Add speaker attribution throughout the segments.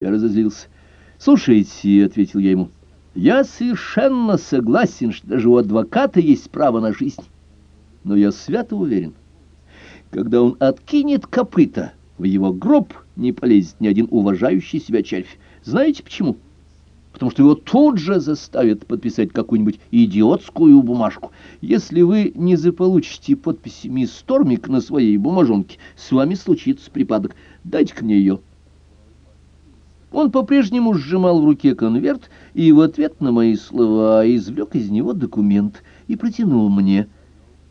Speaker 1: Я разозлился. «Слушайте», — ответил я ему, — «я совершенно согласен, что даже у адвоката есть право на жизнь. Но я свято уверен, когда он откинет копыта, в его гроб не полезет ни один уважающий себя червь. Знаете почему?» потому что его тут же заставят подписать какую-нибудь идиотскую бумажку. Если вы не заполучите подписи мисс Тормик на своей бумажонке, с вами случится припадок. Дайте-ка мне ее. Он по-прежнему сжимал в руке конверт и в ответ на мои слова извлек из него документ и протянул мне.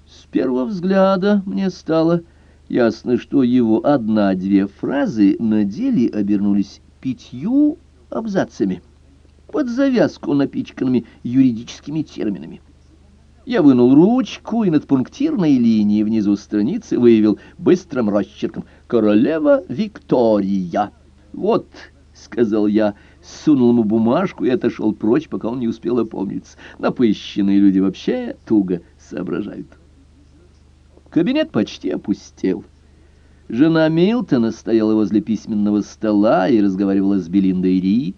Speaker 1: С первого взгляда мне стало ясно, что его одна-две фразы на деле обернулись пятью абзацами, под завязку напичканными юридическими терминами. Я вынул ручку и над пунктирной линией внизу страницы выявил быстрым росчерком «Королева Виктория». Вот — сказал я, сунул ему бумажку и отошел прочь, пока он не успел опомниться. Напыщенные люди вообще туго соображают. Кабинет почти опустел. Жена Милтона стояла возле письменного стола и разговаривала с Белиндой Рид.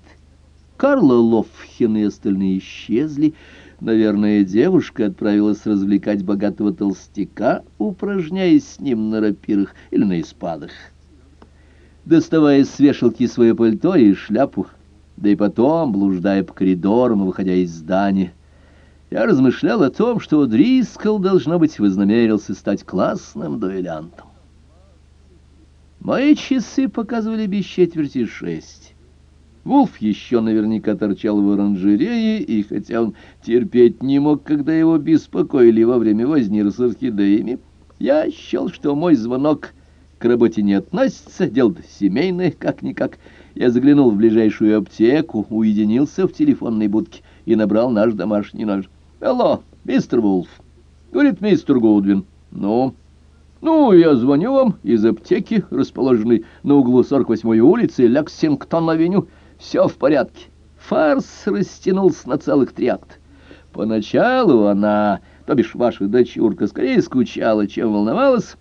Speaker 1: Карла Лофхен и остальные исчезли. Наверное, девушка отправилась развлекать богатого толстяка, упражняясь с ним на рапирах или на испадах доставая с вешалки свое пальто и шляпу, да и потом, блуждая по коридорам и выходя из здания, я размышлял о том, что Дрискл, должно быть, вознамерился стать классным дуэлянтом. Мои часы показывали без четверти шесть. Вулф еще наверняка торчал в оранжерее, и хотя он терпеть не мог, когда его беспокоили во время возни с орхидеями, я счел, что мой звонок — к работе не относится, дело семейное, как-никак. Я заглянул в ближайшую аптеку, уединился в телефонной будке и набрал наш домашний нож. «Алло, мистер Вулф!» — говорит мистер Гудвин. «Ну?» «Ну, я звоню вам из аптеки, расположенной на углу 48-й улицы Лексингтон-авеню. Все в порядке. Фарс растянулся на целых три акта. Поначалу она, то бишь ваша дочурка, скорее скучала, чем волновалась».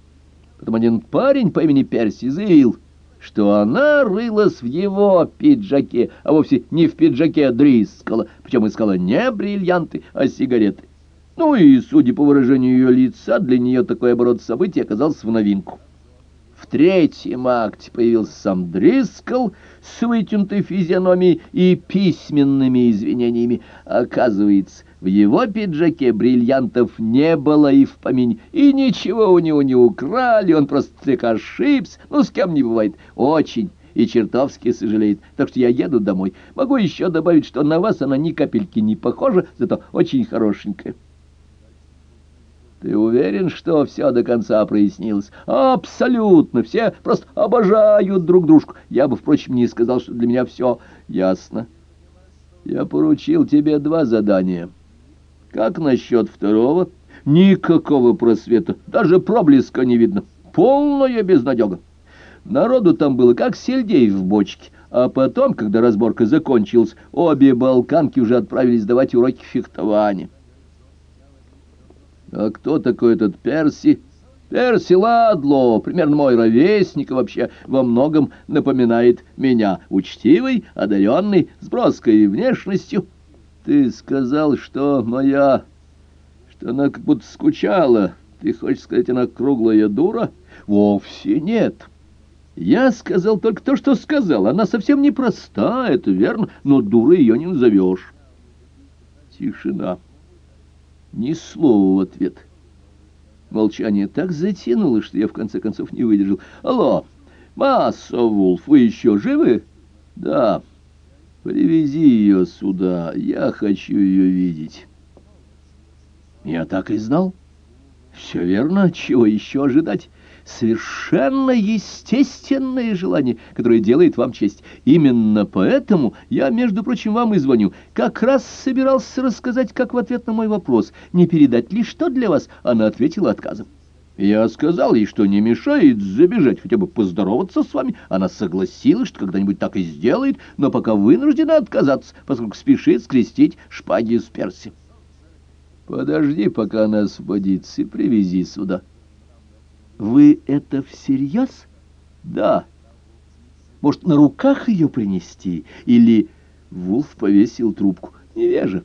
Speaker 1: Потом один парень по имени Перси заявил, что она рылась в его пиджаке, а вовсе не в пиджаке Дрискала, причем искала не бриллианты, а сигареты. Ну и, судя по выражению ее лица, для нее такой оборот событий оказался в новинку. В третьем акте появился сам Дрискл с вытянутой физиономией и письменными извинениями. Оказывается, в его пиджаке бриллиантов не было и в помине, и ничего у него не украли, он просто так ошибся, ну, с кем не бывает, очень и чертовски сожалеет, так что я еду домой. Могу еще добавить, что на вас она ни капельки не похожа, зато очень хорошенькая. Ты уверен, что все до конца прояснилось? Абсолютно. Все просто обожают друг дружку. Я бы, впрочем, не сказал, что для меня все ясно. Я поручил тебе два задания. Как насчет второго? Никакого просвета, даже проблеска не видно. Полная безнадега. Народу там было как сельдей в бочке. А потом, когда разборка закончилась, обе балканки уже отправились давать уроки фехтования. А кто такой этот Перси? Перси Ладло, примерно мой ровесник, вообще во многом напоминает меня. Учтивый, одаренный, с броской внешностью. Ты сказал, что моя... что она как будто скучала. Ты хочешь сказать, она круглая дура? Вовсе нет. Я сказал только то, что сказал. Она совсем не проста, это верно, но дурой ее не назовешь. Тишина. Ни слова в ответ. Молчание так затянуло, что я в конце концов не выдержал. «Алло, Масса Вулф, вы еще живы?» «Да». Привези ее сюда, я хочу ее видеть. Я так и знал. Все верно, чего еще ожидать? Совершенно естественное желание, которое делает вам честь. Именно поэтому я, между прочим, вам и звоню. Как раз собирался рассказать, как в ответ на мой вопрос, не передать ли что для вас. Она ответила отказом. Я сказал ей, что не мешает забежать, хотя бы поздороваться с вами. Она согласилась, что когда-нибудь так и сделает, но пока вынуждена отказаться, поскольку спешит скрестить шпаги с перси. Подожди, пока она освободится, и привези сюда. Вы это всерьез? Да. Может, на руках ее принести? Или Вулф повесил трубку? Невежа.